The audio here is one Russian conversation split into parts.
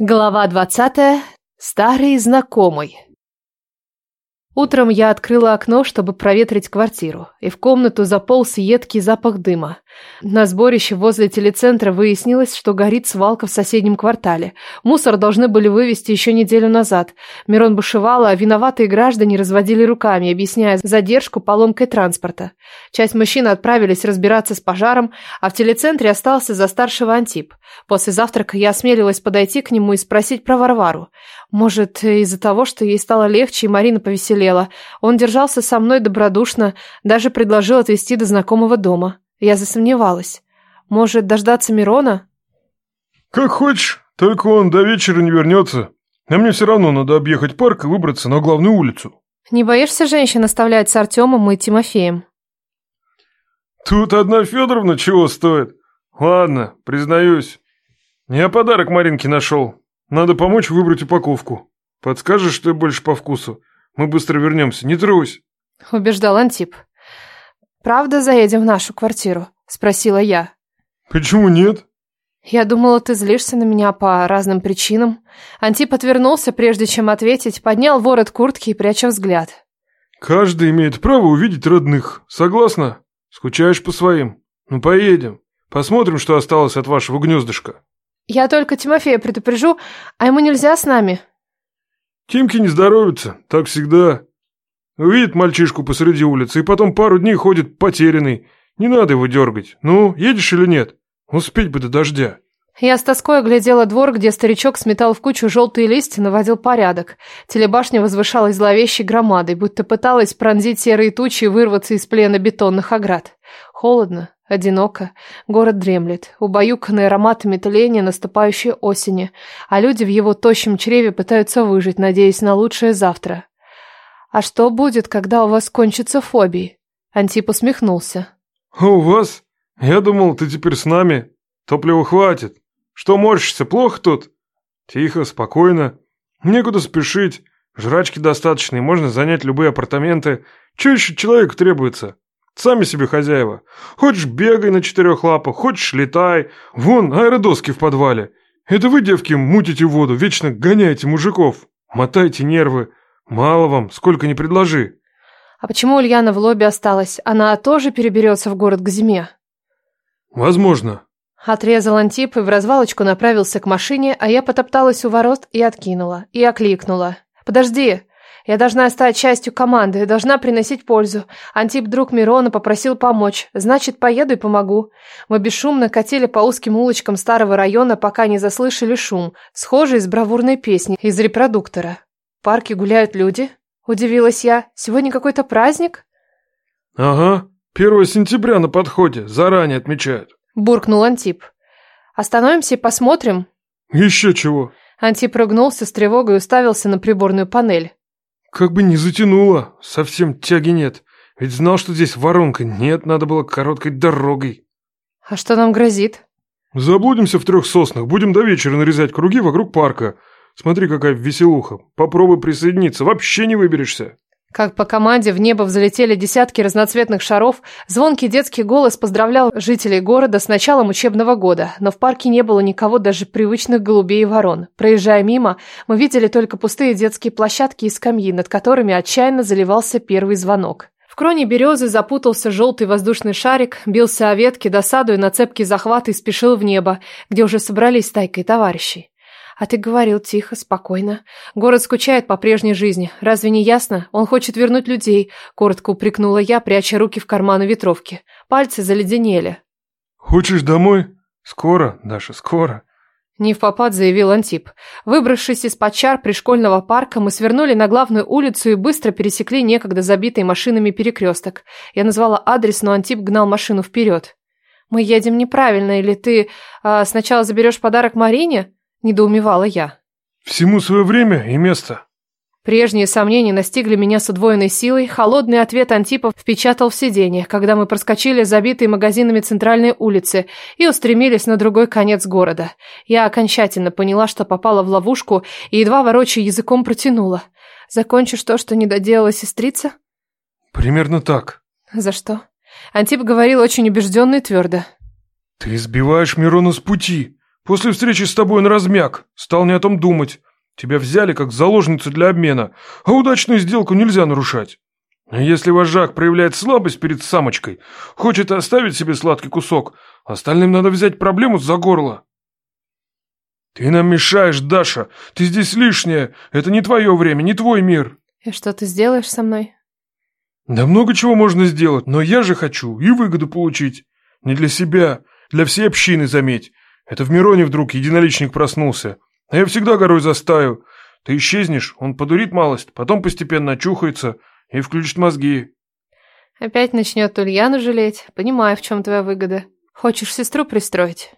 Глава 20 Старый знакомый Утром я открыла окно, чтобы проветрить квартиру, и в комнату заполз едкий запах дыма. На сборище возле телецентра выяснилось, что горит свалка в соседнем квартале. Мусор должны были вывести еще неделю назад. Мирон бушевала, а виноватые граждане разводили руками, объясняя задержку поломкой транспорта. Часть мужчин отправились разбираться с пожаром, а в телецентре остался за старшего Антип. После завтрака я осмелилась подойти к нему и спросить про Варвару. Может, из-за того, что ей стало легче, и Марина повеселела. Он держался со мной добродушно, даже предложил отвезти до знакомого дома. Я засомневалась. Может, дождаться Мирона? Как хочешь, только он до вечера не вернется. А мне все равно надо объехать парк и выбраться на главную улицу. Не боишься женщин оставлять с Артемом и Тимофеем? Тут одна Федоровна чего стоит? Ладно, признаюсь. Я подарок Маринке нашел. Надо помочь выбрать упаковку. Подскажешь что больше по вкусу. Мы быстро вернемся, не трусь. Убеждал Антип. Правда заедем в нашу квартиру? Спросила я. Почему нет? Я думала, ты злишься на меня по разным причинам. Антип отвернулся, прежде чем ответить, поднял ворот куртки и пряча взгляд. Каждый имеет право увидеть родных. Согласна? Скучаешь по своим? Ну поедем. Посмотрим, что осталось от вашего гнездышка. Я только Тимофея предупрежу, а ему нельзя с нами. Тимки не здоровится, так всегда. Увидит мальчишку посреди улицы и потом пару дней ходит потерянный. Не надо его дергать. Ну, едешь или нет? Успеть бы до дождя. Я с тоской оглядела двор, где старичок сметал в кучу желтые листья, наводил порядок. Телебашня возвышалась зловещей громадой, будто пыталась пронзить серые тучи и вырваться из плена бетонных оград. Холодно, одиноко. Город дремлет. Убаюканный ароматами тления наступающей осени, а люди в его тощем чреве пытаются выжить, надеясь на лучшее завтра. «А что будет, когда у вас кончится фобии?» Антип усмехнулся. «А у вас? Я думал, ты теперь с нами. Топлива хватит. Что морщится, плохо тут?» «Тихо, спокойно. Некуда спешить. Жрачки достаточные, можно занять любые апартаменты. Чего еще человеку требуется?» Сами себе хозяева. Хочешь, бегай на четырех лапах, хочешь, летай. Вон, аэродоски в подвале. Это вы, девки, мутите воду, вечно гоняете мужиков. Мотайте нервы. Мало вам, сколько не предложи. А почему Ульяна в лобби осталась? Она тоже переберется в город к зиме? Возможно. Отрезал Антип и в развалочку направился к машине, а я потопталась у ворот и откинула, и окликнула. «Подожди!» Я должна стать частью команды, должна приносить пользу. Антип, друг Мирона, попросил помочь. Значит, поеду и помогу. Мы бесшумно катили по узким улочкам старого района, пока не заслышали шум, схожий с бравурной песни из репродуктора. В парке гуляют люди? Удивилась я. Сегодня какой-то праздник? Ага, 1 сентября на подходе, заранее отмечают. Буркнул Антип. Остановимся и посмотрим. Еще чего. Антип ругнулся с тревогой и уставился на приборную панель. Как бы не затянуло, совсем тяги нет. Ведь знал, что здесь воронка. Нет, надо было короткой дорогой. А что нам грозит? Заблудимся в трех соснах. Будем до вечера нарезать круги вокруг парка. Смотри, какая веселуха. Попробуй присоединиться. Вообще не выберешься. Как по команде в небо взлетели десятки разноцветных шаров, звонкий детский голос поздравлял жителей города с началом учебного года, но в парке не было никого даже привычных голубей и ворон. Проезжая мимо, мы видели только пустые детские площадки и скамьи, над которыми отчаянно заливался первый звонок. В кроне березы запутался желтый воздушный шарик, бился о ветки, досадуя на цепкий захват и спешил в небо, где уже собрались тайкой товарищей. А ты говорил тихо, спокойно. Город скучает по прежней жизни. Разве не ясно? Он хочет вернуть людей. Коротко упрекнула я, пряча руки в карманы ветровки. Пальцы заледенели. Хочешь домой? Скоро, Даша, скоро. Не в попад заявил Антип. Выбравшись из-под чар пришкольного парка, мы свернули на главную улицу и быстро пересекли некогда забитый машинами перекресток. Я назвала адрес, но Антип гнал машину вперед. «Мы едем неправильно, или ты а, сначала заберешь подарок Марине?» недоумевала я. Всему свое время и место. Прежние сомнения настигли меня с удвоенной силой. Холодный ответ Антипов впечатал в сиденье, когда мы проскочили забитые магазинами центральной улицы и устремились на другой конец города. Я окончательно поняла, что попала в ловушку и, едва ворочая языком, протянула. Закончишь то, что не доделала сестрица? Примерно так. За что? Антип говорил очень убежденно и твердо. Ты сбиваешь Мирона с пути. После встречи с тобой он размяк, стал не о том думать. Тебя взяли как заложницу для обмена, а удачную сделку нельзя нарушать. Если вожак проявляет слабость перед самочкой, хочет оставить себе сладкий кусок, остальным надо взять проблему за горло. Ты нам мешаешь, Даша, ты здесь лишняя, это не твое время, не твой мир. И что ты сделаешь со мной? Да много чего можно сделать, но я же хочу и выгоду получить. Не для себя, для всей общины, заметь. Это в Мироне вдруг единоличник проснулся. А я всегда горой застаю. Ты исчезнешь, он подурит малость, потом постепенно очухается и включит мозги. Опять начнет Ульяну жалеть, понимаю, в чем твоя выгода. Хочешь сестру пристроить?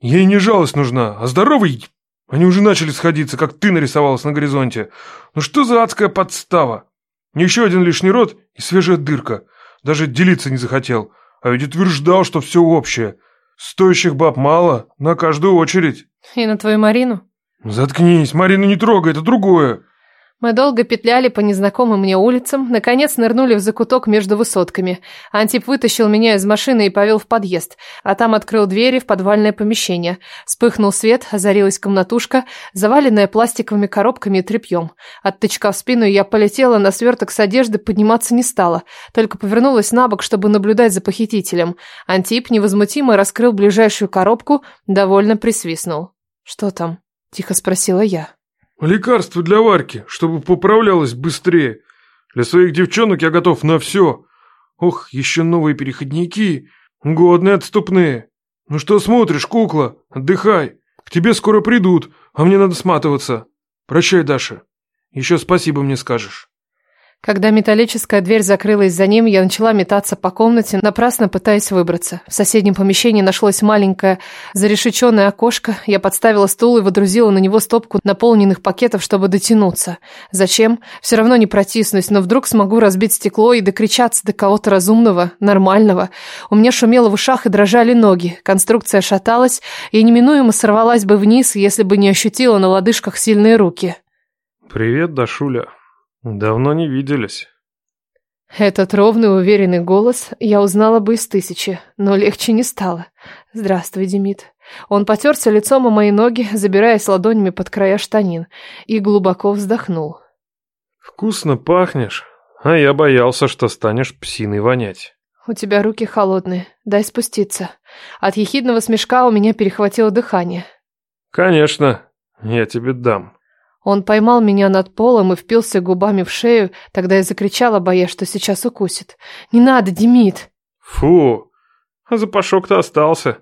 Ей не жалость нужна, а здоровый... Они уже начали сходиться, как ты нарисовалась на горизонте. Ну что за адская подстава? Еще один лишний рот и свежая дырка. Даже делиться не захотел. А ведь утверждал, что все общее. Стоящих баб мало, на каждую очередь. И на твою Марину? Заткнись, Марину не трогай, это другое. Мы долго петляли по незнакомым мне улицам, наконец нырнули в закуток между высотками. Антип вытащил меня из машины и повел в подъезд, а там открыл двери в подвальное помещение. Вспыхнул свет, озарилась комнатушка, заваленная пластиковыми коробками и тряпьем. От тычка в спину я полетела на сверток с одежды, подниматься не стала, только повернулась на бок, чтобы наблюдать за похитителем. Антип невозмутимо раскрыл ближайшую коробку, довольно присвистнул. «Что там?» – тихо спросила я. Лекарство для Варки, чтобы поправлялась быстрее. Для своих девчонок я готов на все. Ох, еще новые переходники, годные отступные. Ну что смотришь, кукла, отдыхай. К тебе скоро придут, а мне надо сматываться. Прощай, Даша. Еще спасибо мне скажешь. Когда металлическая дверь закрылась за ним, я начала метаться по комнате, напрасно пытаясь выбраться. В соседнем помещении нашлось маленькое зарешеченное окошко. Я подставила стул и водрузила на него стопку наполненных пакетов, чтобы дотянуться. Зачем? Все равно не протиснусь, но вдруг смогу разбить стекло и докричаться до кого-то разумного, нормального. У меня шумело в ушах и дрожали ноги. Конструкция шаталась и неминуемо сорвалась бы вниз, если бы не ощутила на лодыжках сильные руки. «Привет, Дашуля», Давно не виделись. Этот ровный, уверенный голос я узнала бы из тысячи, но легче не стало. «Здравствуй, Демид». Он потерся лицом о мои ноги, забираясь ладонями под края штанин, и глубоко вздохнул. «Вкусно пахнешь, а я боялся, что станешь псиной вонять». «У тебя руки холодные, дай спуститься». От ехидного смешка у меня перехватило дыхание. «Конечно, я тебе дам». Он поймал меня над полом и впился губами в шею, тогда я закричала, боясь, что сейчас укусит. «Не надо, Демид!» «Фу! А запашок-то остался.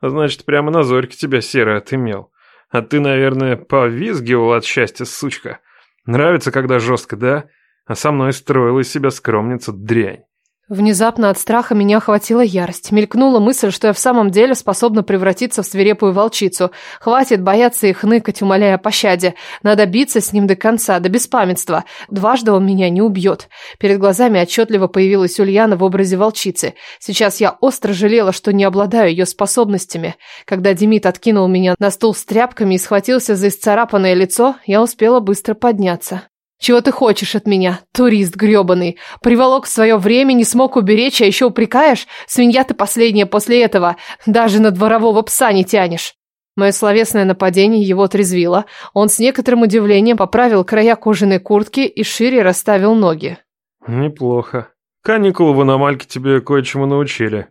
А значит, прямо на зорьке тебя серый отымел. А ты, наверное, повизгивал от счастья, сучка. Нравится, когда жестко, да? А со мной строила из себя скромница дрянь». Внезапно от страха меня охватила ярость. Мелькнула мысль, что я в самом деле способна превратиться в свирепую волчицу. Хватит бояться и хныкать, умоляя о пощаде. Надо биться с ним до конца, до беспамятства. Дважды он меня не убьет. Перед глазами отчетливо появилась Ульяна в образе волчицы. Сейчас я остро жалела, что не обладаю ее способностями. Когда Демид откинул меня на стул с тряпками и схватился за исцарапанное лицо, я успела быстро подняться. Чего ты хочешь от меня, турист грёбаный? Приволок в свое время, не смог уберечь, а еще упрекаешь? Свинья ты последняя после этого. Даже на дворового пса не тянешь. Мое словесное нападение его отрезвило. Он с некоторым удивлением поправил края кожаной куртки и шире расставил ноги. Неплохо. Каникулы в аномальке тебе кое-чему научили.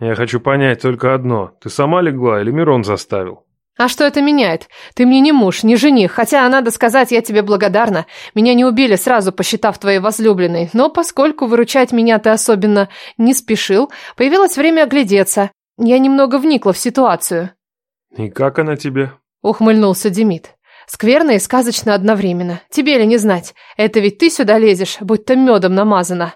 Я хочу понять только одно. Ты сама легла или Мирон заставил? А что это меняет? Ты мне не муж, не жених, хотя, надо сказать, я тебе благодарна. Меня не убили сразу, посчитав твоей возлюбленной, но поскольку выручать меня ты особенно не спешил, появилось время оглядеться. Я немного вникла в ситуацию. И как она тебе? Ухмыльнулся Демид. Скверно и сказочно одновременно. Тебе ли не знать? Это ведь ты сюда лезешь, будь то медом намазана.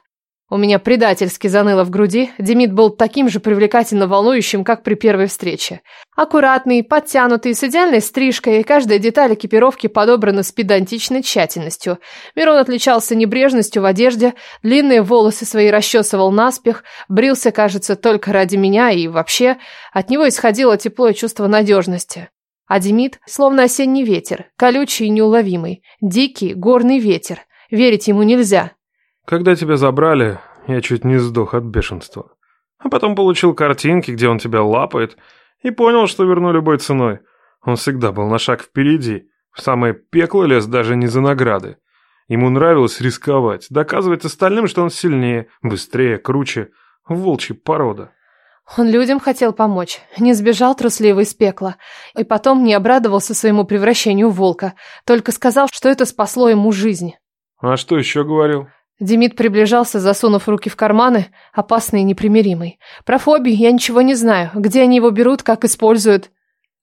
У меня предательски заныло в груди, Демид был таким же привлекательно волнующим, как при первой встрече. Аккуратный, подтянутый, с идеальной стрижкой, и каждая деталь экипировки подобрана с педантичной тщательностью. Мирон отличался небрежностью в одежде, длинные волосы свои расчесывал наспех, брился, кажется, только ради меня и вообще от него исходило теплое чувство надежности. А Демид словно осенний ветер, колючий и неуловимый, дикий горный ветер. Верить ему нельзя. Когда тебя забрали, я чуть не сдох от бешенства. А потом получил картинки, где он тебя лапает, и понял, что верну любой ценой. Он всегда был на шаг впереди, в самое пекло лез даже не за награды. Ему нравилось рисковать, доказывать остальным, что он сильнее, быстрее, круче. Волчья порода. Он людям хотел помочь, не сбежал трусливо из пекла, и потом не обрадовался своему превращению в волка, только сказал, что это спасло ему жизнь. А что еще говорил? Демид приближался, засунув руки в карманы, опасный и непримиримый. Про фобии я ничего не знаю. Где они его берут, как используют?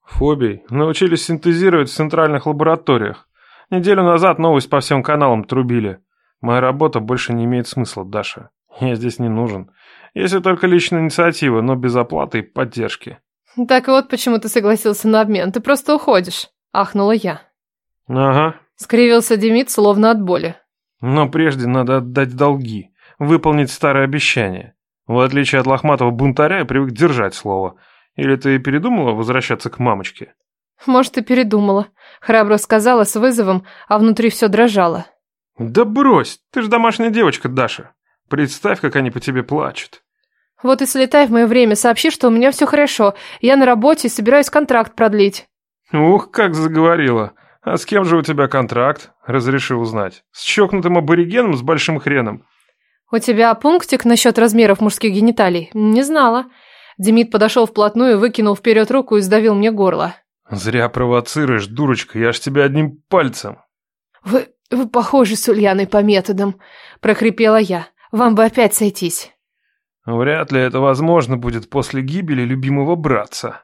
Фобий научились синтезировать в центральных лабораториях. Неделю назад новость по всем каналам трубили. Моя работа больше не имеет смысла, Даша. Я здесь не нужен. Если только личная инициатива, но без оплаты и поддержки. Так вот почему ты согласился на обмен. Ты просто уходишь. Ахнула я. Ага. Скривился Демид, словно от боли. Но прежде надо отдать долги, выполнить старое обещание. В отличие от лохматого бунтаря, я привык держать слово. Или ты передумала возвращаться к мамочке? Может, и передумала. Храбро сказала с вызовом, а внутри все дрожало. Да брось, ты же домашняя девочка, Даша. Представь, как они по тебе плачут. Вот и слетай в мое время, сообщи, что у меня все хорошо. Я на работе и собираюсь контракт продлить. Ух, как заговорила. А с кем же у тебя контракт? Разреши узнать. С чокнутым аборигеном с большим хреном. У тебя пунктик насчет размеров мужских гениталий? Не знала. Демид подошел вплотную, выкинул вперед руку и сдавил мне горло. Зря провоцируешь, дурочка, я ж тебя одним пальцем. Вы, вы похожи с Ульяной по методам, прохрипела я. Вам бы опять сойтись. Вряд ли это возможно будет после гибели любимого братца.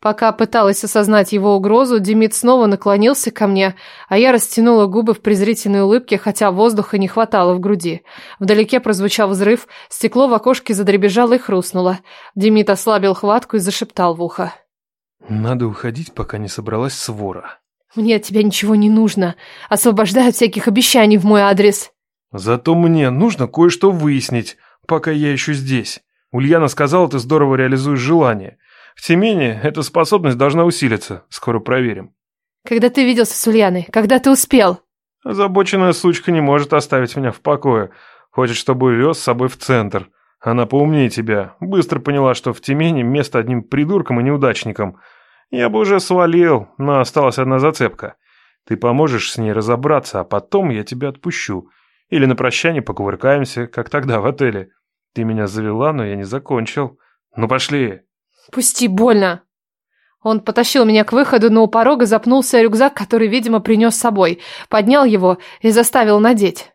Пока пыталась осознать его угрозу, Демид снова наклонился ко мне, а я растянула губы в презрительной улыбке, хотя воздуха не хватало в груди. Вдалеке прозвучал взрыв, стекло в окошке задребежало и хрустнуло. Демид ослабил хватку и зашептал в ухо. «Надо уходить, пока не собралась свора». «Мне от тебя ничего не нужно. Освобождаю от всяких обещаний в мой адрес». «Зато мне нужно кое-что выяснить, пока я еще здесь. Ульяна сказала, ты здорово реализуешь желание». Тем не менее, эта способность должна усилиться. Скоро проверим. Когда ты виделся с Ульяной? Когда ты успел? Озабоченная сучка не может оставить меня в покое. Хочет, чтобы увез с собой в центр. Она поумнее тебя. Быстро поняла, что в Тимени место одним придурком и неудачником. Я бы уже свалил, но осталась одна зацепка. Ты поможешь с ней разобраться, а потом я тебя отпущу. Или на прощание покувыркаемся, как тогда в отеле. Ты меня завела, но я не закончил. Ну пошли!» пусти больно. Он потащил меня к выходу но у порога запнулся рюкзак который видимо принес с собой. Поднял его и заставил надеть.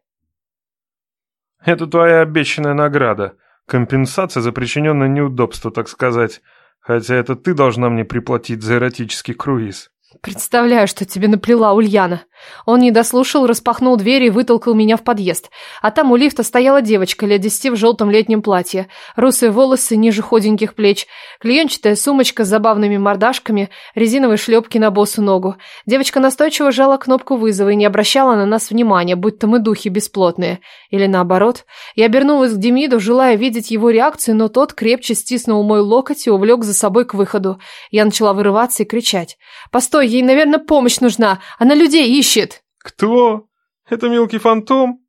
Это твоя обещанная награда. Компенсация за причиненное неудобство так сказать. Хотя это ты должна мне приплатить за эротический круиз. Представляю что тебе наплела ульяна. Он не дослушал, распахнул дверь и вытолкал меня в подъезд. А там у лифта стояла девочка лет десяти в желтом летнем платье. Русые волосы ниже худеньких плеч. Клеенчатая сумочка с забавными мордашками, резиновые шлепки на босу ногу. Девочка настойчиво жала кнопку вызова и не обращала на нас внимания, будто мы духи бесплотные. Или наоборот. Я обернулась к Демиду, желая видеть его реакцию, но тот крепче стиснул мой локоть и увлек за собой к выходу. Я начала вырываться и кричать. «Постой, ей, наверное, помощь нужна. Она людей ищет!» ищет!» «Кто? Это мелкий фантом?»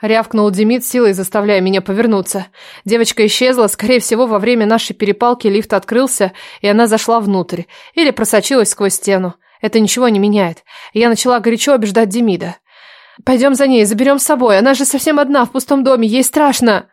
Рявкнул Демид силой, заставляя меня повернуться. Девочка исчезла, скорее всего, во время нашей перепалки лифт открылся, и она зашла внутрь, или просочилась сквозь стену. Это ничего не меняет. Я начала горячо убеждать Демида. «Пойдем за ней, заберем с собой, она же совсем одна в пустом доме, ей страшно!»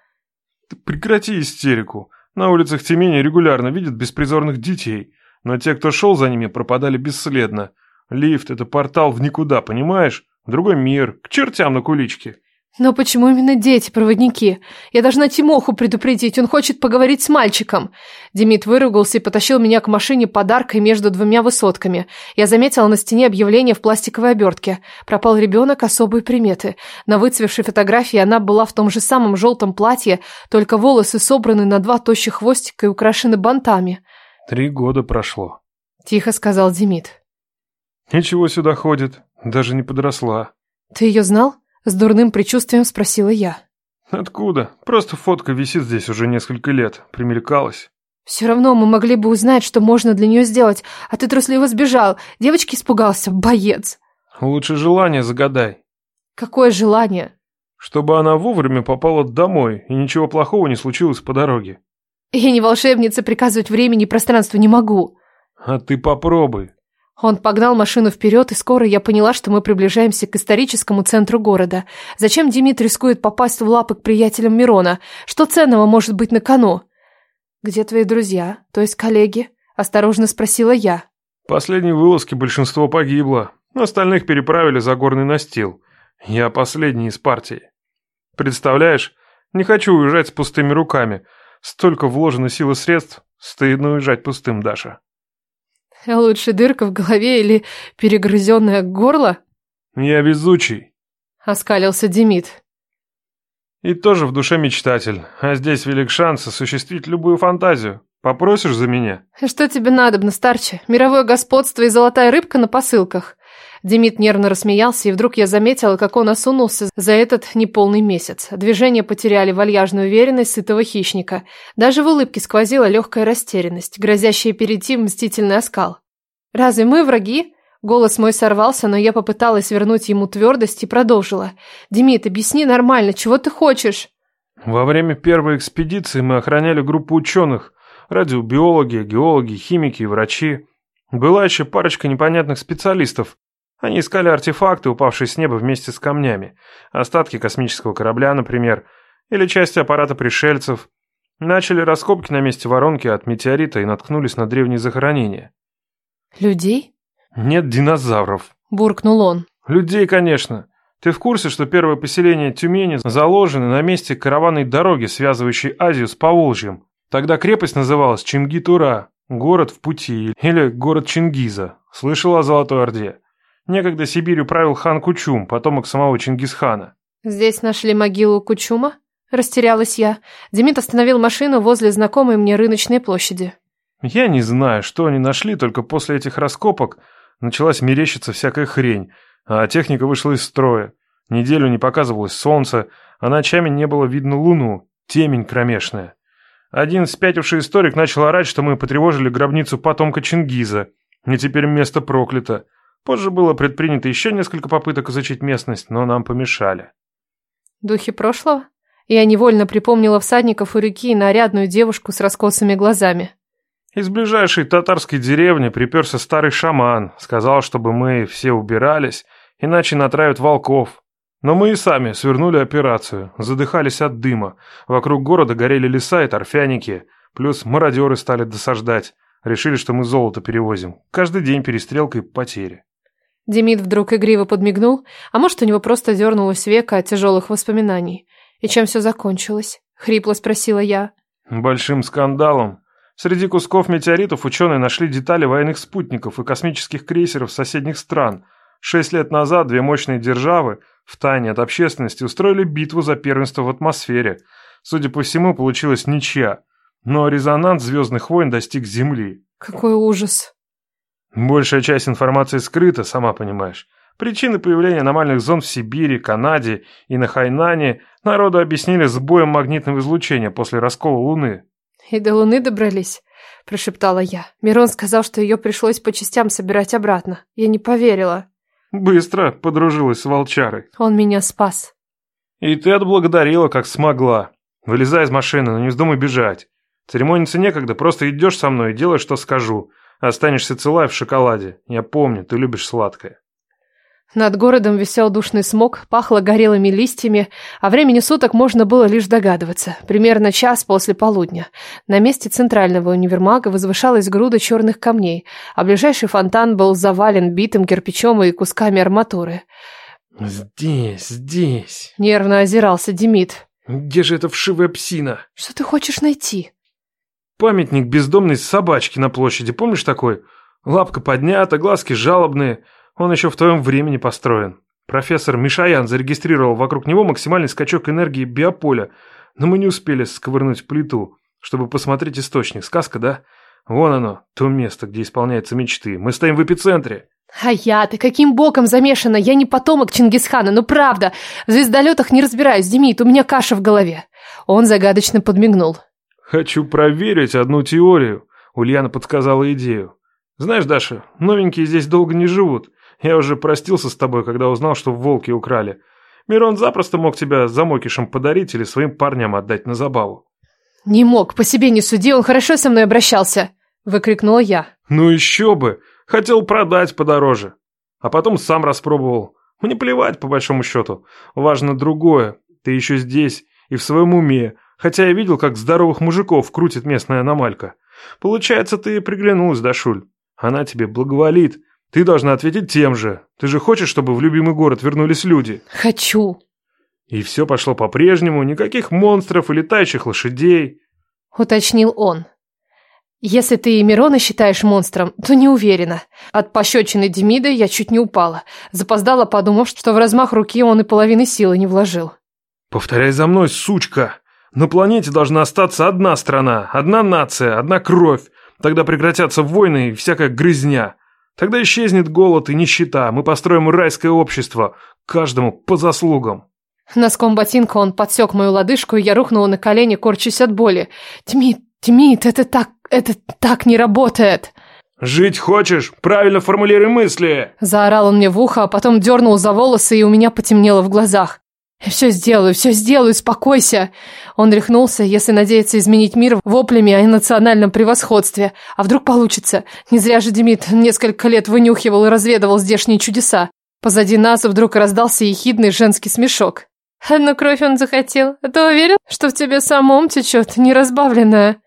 «Прекрати истерику. На улицах Тюмени регулярно видят беспризорных детей, но те, кто шел за ними, пропадали бесследно. Лифт — это портал в никуда, понимаешь? В другой мир, к чертям на куличке. Но почему именно дети, проводники? Я должна Тимоху предупредить, он хочет поговорить с мальчиком. Демид выругался и потащил меня к машине подаркой между двумя высотками. Я заметила на стене объявление в пластиковой обертке. Пропал ребенок, особые приметы. На выцвевшей фотографии она была в том же самом желтом платье, только волосы собраны на два тощих хвостика и украшены бантами. Три года прошло. Тихо сказал Демид. «Ничего сюда ходит, даже не подросла». «Ты ее знал?» — с дурным предчувствием спросила я. «Откуда? Просто фотка висит здесь уже несколько лет, примелькалась». «Все равно мы могли бы узнать, что можно для нее сделать, а ты трусливо сбежал. Девочки испугался, боец». «Лучше желание загадай». «Какое желание?» «Чтобы она вовремя попала домой, и ничего плохого не случилось по дороге». «Я не волшебница, приказывать времени и пространству не могу». «А ты попробуй. Он погнал машину вперед, и скоро я поняла, что мы приближаемся к историческому центру города. Зачем Демид рискует попасть в лапы к приятелям Мирона? Что ценного может быть на кону? «Где твои друзья, то есть коллеги?» – осторожно спросила я. В последней вылазке большинство погибло. Остальных переправили за горный настил. Я последний из партии. Представляешь, не хочу уезжать с пустыми руками. Столько вложено сил и средств, стыдно уезжать пустым, Даша лучше дырка в голове или перегрызенное горло?» «Я везучий», — оскалился Демид. «И тоже в душе мечтатель, а здесь велик шанс осуществить любую фантазию. Попросишь за меня?» «Что тебе надобно, старче? Мировое господство и золотая рыбка на посылках?» Демид нервно рассмеялся, и вдруг я заметила, как он осунулся за этот неполный месяц. Движения потеряли вальяжную уверенность сытого хищника. Даже в улыбке сквозила легкая растерянность, грозящая перейти в мстительный оскал. «Разве мы враги?» Голос мой сорвался, но я попыталась вернуть ему твердость и продолжила. «Демид, объясни нормально, чего ты хочешь?» «Во время первой экспедиции мы охраняли группу ученых. Радиобиологи, геологи, химики и врачи. Была еще парочка непонятных специалистов. Они искали артефакты, упавшие с неба вместе с камнями, остатки космического корабля, например, или части аппарата пришельцев. Начали раскопки на месте воронки от метеорита и наткнулись на древние захоронения. «Людей?» «Нет динозавров», — буркнул он. «Людей, конечно. Ты в курсе, что первое поселение Тюмени заложено на месте караванной дороги, связывающей Азию с Поволжьем? Тогда крепость называлась Чингитура, город в пути, или город Чингиза. Слышал о Золотой Орде?» Некогда Сибирь правил хан Кучум, потомок самого Чингисхана. «Здесь нашли могилу Кучума?» – растерялась я. Демид остановил машину возле знакомой мне рыночной площади. «Я не знаю, что они нашли, только после этих раскопок началась мерещиться всякая хрень, а техника вышла из строя. Неделю не показывалось солнце, а ночами не было видно луну, темень кромешная. Один спятивший историк начал орать, что мы потревожили гробницу потомка Чингиза, и теперь место проклято. Позже было предпринято еще несколько попыток изучить местность, но нам помешали. Духи прошлого? Я невольно припомнила всадников у реки и нарядную девушку с раскосыми глазами. Из ближайшей татарской деревни приперся старый шаман, сказал, чтобы мы все убирались, иначе натравят волков. Но мы и сами свернули операцию, задыхались от дыма. Вокруг города горели леса и торфяники, плюс мародеры стали досаждать. Решили, что мы золото перевозим. Каждый день перестрелка и потери. Демид вдруг игриво подмигнул, а может, у него просто дернулось века от тяжелых воспоминаний. И чем все закончилось? Хрипло спросила я. Большим скандалом. Среди кусков метеоритов ученые нашли детали военных спутников и космических крейсеров соседних стран. Шесть лет назад две мощные державы, в тайне от общественности, устроили битву за первенство в атмосфере. Судя по всему, получилась ничья. Но резонанс «Звездных войн» достиг Земли. Какой ужас. Большая часть информации скрыта, сама понимаешь. Причины появления аномальных зон в Сибири, Канаде и на Хайнане народу объяснили сбоем магнитного излучения после раскола Луны. «И до Луны добрались?» – прошептала я. Мирон сказал, что ее пришлось по частям собирать обратно. Я не поверила. «Быстро подружилась с волчарой». «Он меня спас». «И ты отблагодарила, как смогла. Вылезай из машины, но не вздумай бежать. Церемониться некогда, просто идешь со мной и делай, что скажу». Останешься цела в шоколаде. Я помню, ты любишь сладкое. Над городом висел душный смог, пахло горелыми листьями, а времени суток можно было лишь догадываться. Примерно час после полудня. На месте центрального универмага возвышалась груда черных камней, а ближайший фонтан был завален битым кирпичом и кусками арматуры. «Здесь, здесь!» — нервно озирался Демид. «Где же эта вшивая псина?» «Что ты хочешь найти?» Памятник бездомной собачки на площади, помнишь такой? Лапка поднята, глазки жалобные. Он еще в твоем времени построен. Профессор Мишаян зарегистрировал вокруг него максимальный скачок энергии биополя, но мы не успели сковырнуть плиту, чтобы посмотреть источник. Сказка, да? Вон оно, то место, где исполняются мечты. Мы стоим в эпицентре. А я-то каким боком замешана? Я не потомок Чингисхана, ну правда. В звездолетах не разбираюсь, Демид, у меня каша в голове. Он загадочно подмигнул. «Хочу проверить одну теорию», — Ульяна подсказала идею. «Знаешь, Даша, новенькие здесь долго не живут. Я уже простился с тобой, когда узнал, что волки украли. Мирон запросто мог тебя замокишем подарить или своим парням отдать на забаву». «Не мог, по себе не суди, он хорошо со мной обращался», — выкрикнула я. «Ну еще бы! Хотел продать подороже. А потом сам распробовал. Мне плевать, по большому счету. Важно другое. Ты еще здесь и в своем уме, хотя я видел, как здоровых мужиков крутит местная аномалька. Получается, ты приглянулась, Дашуль. Она тебе благоволит. Ты должна ответить тем же. Ты же хочешь, чтобы в любимый город вернулись люди? Хочу. И все пошло по-прежнему, никаких монстров и летающих лошадей. Уточнил он. Если ты и Мирона считаешь монстром, то не уверена. От пощечины Демида я чуть не упала. Запоздала, подумав, что в размах руки он и половины силы не вложил. «Повторяй за мной, сучка!» На планете должна остаться одна страна, одна нация, одна кровь. Тогда прекратятся войны и всякая грызня. Тогда исчезнет голод и нищета. Мы построим райское общество. Каждому по заслугам. Носком ботинка он подсек мою лодыжку, и я рухнула на колени, корчась от боли. «Тьмит, Тьмит, это так... это так не работает!» «Жить хочешь? Правильно формулируй мысли!» Заорал он мне в ухо, а потом дернул за волосы, и у меня потемнело в глазах. Все сделаю, все сделаю, успокойся!» Он рехнулся, если надеется изменить мир воплями о национальном превосходстве. А вдруг получится? Не зря же Демид несколько лет вынюхивал и разведывал здешние чудеса. Позади нас вдруг раздался ехидный женский смешок. «Одну кровь он захотел. Ты уверен, что в тебе самом течет неразбавленная?»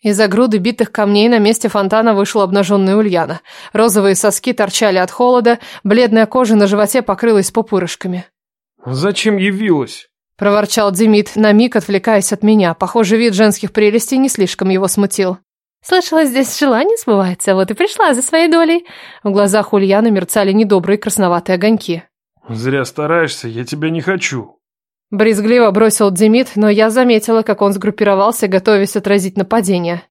Из-за груды битых камней на месте фонтана вышла обнаженная Ульяна. Розовые соски торчали от холода, бледная кожа на животе покрылась пупырышками. Зачем явилась? Проворчал Демид, на миг отвлекаясь от меня. Похоже, вид женских прелестей не слишком его смутил. Слышала, здесь желание сбывается, вот и пришла за своей долей. В глазах Ульяны мерцали недобрые красноватые огоньки. Зря стараешься, я тебя не хочу. Брезгливо бросил Демид, но я заметила, как он сгруппировался, готовясь отразить нападение.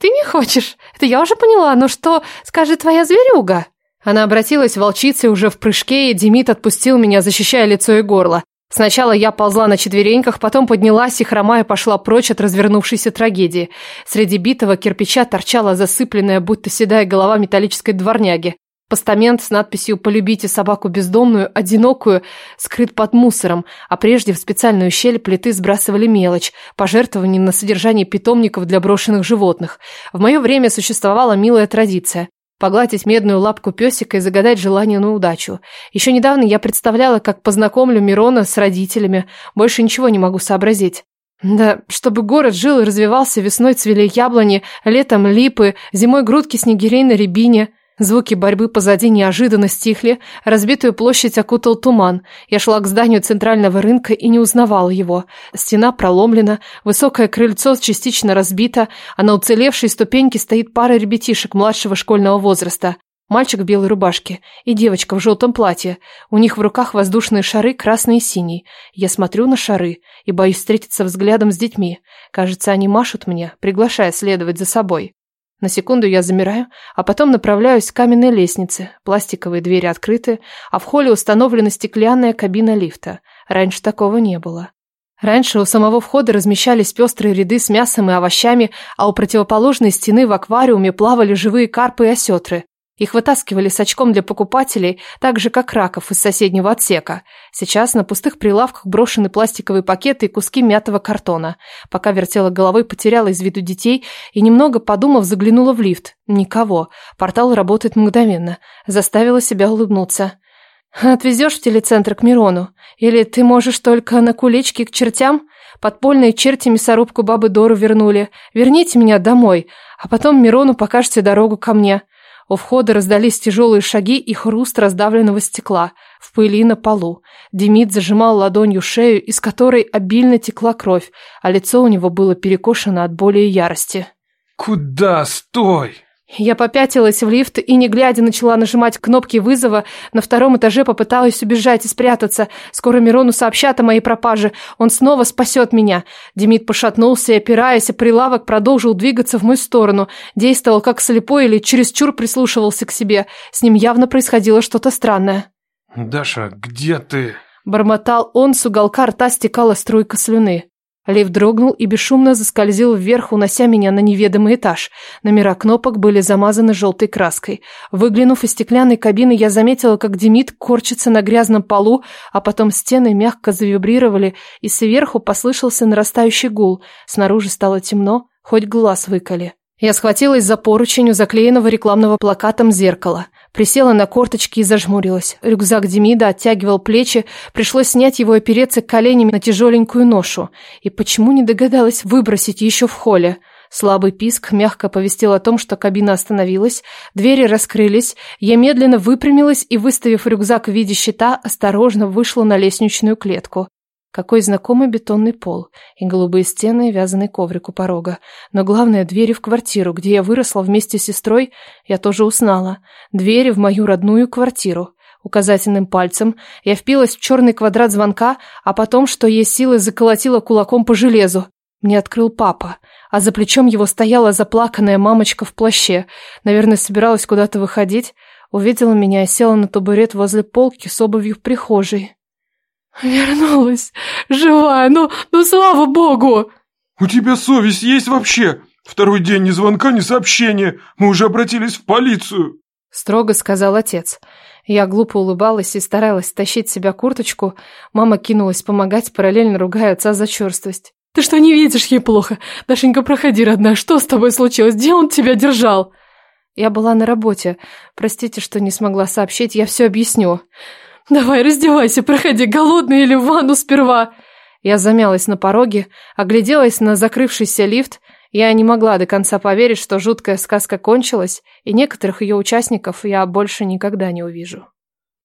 Ты не хочешь, это я уже поняла, но что скажет твоя зверюга? Она обратилась волчица и уже в прыжке, и Демид отпустил меня, защищая лицо и горло. Сначала я ползла на четвереньках, потом поднялась и хромая пошла прочь от развернувшейся трагедии. Среди битого кирпича торчала засыпленная, будто седая голова металлической дворняги. Постамент с надписью «Полюбите собаку бездомную, одинокую» скрыт под мусором, а прежде в специальную щель плиты сбрасывали мелочь, пожертвования на содержание питомников для брошенных животных. В мое время существовала милая традиция погладить медную лапку песика и загадать желание на удачу. Еще недавно я представляла, как познакомлю Мирона с родителями. Больше ничего не могу сообразить. Да, чтобы город жил и развивался, весной цвели яблони, летом липы, зимой грудки снегирей на рябине – Звуки борьбы позади неожиданно стихли, разбитую площадь окутал туман. Я шла к зданию центрального рынка и не узнавала его. Стена проломлена, высокое крыльцо частично разбито, а на уцелевшей ступеньке стоит пара ребятишек младшего школьного возраста. Мальчик в белой рубашке и девочка в желтом платье. У них в руках воздушные шары, красные и синий. Я смотрю на шары и боюсь встретиться взглядом с детьми. Кажется, они машут мне, приглашая следовать за собой. На секунду я замираю, а потом направляюсь к каменной лестнице. Пластиковые двери открыты, а в холле установлена стеклянная кабина лифта. Раньше такого не было. Раньше у самого входа размещались пестрые ряды с мясом и овощами, а у противоположной стены в аквариуме плавали живые карпы и осетры. Их вытаскивали с очком для покупателей, так же, как раков из соседнего отсека. Сейчас на пустых прилавках брошены пластиковые пакеты и куски мятого картона. Пока вертела головой, потеряла из виду детей и, немного подумав, заглянула в лифт. Никого. Портал работает мгновенно. Заставила себя улыбнуться. «Отвезешь в телецентр к Мирону? Или ты можешь только на кулечке к чертям?» Подпольные черти мясорубку бабы Дору вернули. Верните меня домой, а потом Мирону покажете дорогу ко мне. У входа раздались тяжелые шаги и хруст раздавленного стекла в пыли на полу. Демид зажимал ладонью шею, из которой обильно текла кровь, а лицо у него было перекошено от боли и ярости. «Куда? Стой!» Я попятилась в лифт и, не глядя, начала нажимать кнопки вызова. На втором этаже попыталась убежать и спрятаться. Скоро Мирону сообщат о моей пропаже. Он снова спасет меня. Демид пошатнулся и, опираясь о прилавок, продолжил двигаться в мою сторону. Действовал как слепой или чересчур прислушивался к себе. С ним явно происходило что-то странное. «Даша, где ты?» Бормотал он, с уголка рта стекала струйка слюны. Лев дрогнул и бесшумно заскользил вверх, унося меня на неведомый этаж. Номера кнопок были замазаны желтой краской. Выглянув из стеклянной кабины, я заметила, как Демид корчится на грязном полу, а потом стены мягко завибрировали, и сверху послышался нарастающий гул. Снаружи стало темно, хоть глаз выколи. Я схватилась за поручень у заклеенного рекламного плакатом зеркала. Присела на корточки и зажмурилась. Рюкзак Демида оттягивал плечи, пришлось снять его и опереться коленями на тяжеленькую ношу. И почему не догадалась выбросить еще в холле? Слабый писк мягко повестил о том, что кабина остановилась, двери раскрылись, я медленно выпрямилась и, выставив рюкзак в виде щита, осторожно вышла на лестничную клетку. Какой знакомый бетонный пол и голубые стены, вязаный коврик у порога. Но главное, двери в квартиру, где я выросла вместе с сестрой, я тоже узнала. Двери в мою родную квартиру. Указательным пальцем я впилась в черный квадрат звонка, а потом, что есть силы, заколотила кулаком по железу. Мне открыл папа, а за плечом его стояла заплаканная мамочка в плаще. Наверное, собиралась куда-то выходить. Увидела меня и села на табурет возле полки с обувью в прихожей. Вернулась. Живая, ну, ну слава богу!» «У тебя совесть есть вообще? Второй день ни звонка, ни сообщения. Мы уже обратились в полицию!» Строго сказал отец. Я глупо улыбалась и старалась тащить себя курточку. Мама кинулась помогать, параллельно ругая отца за черствость. «Ты что, не видишь, ей плохо? Дашенька, проходи, родная, что с тобой случилось? Где он тебя держал?» Я была на работе. Простите, что не смогла сообщить, я все объясню. «Давай, раздевайся, проходи, голодный или в ванну сперва!» Я замялась на пороге, огляделась на закрывшийся лифт. Я не могла до конца поверить, что жуткая сказка кончилась, и некоторых ее участников я больше никогда не увижу.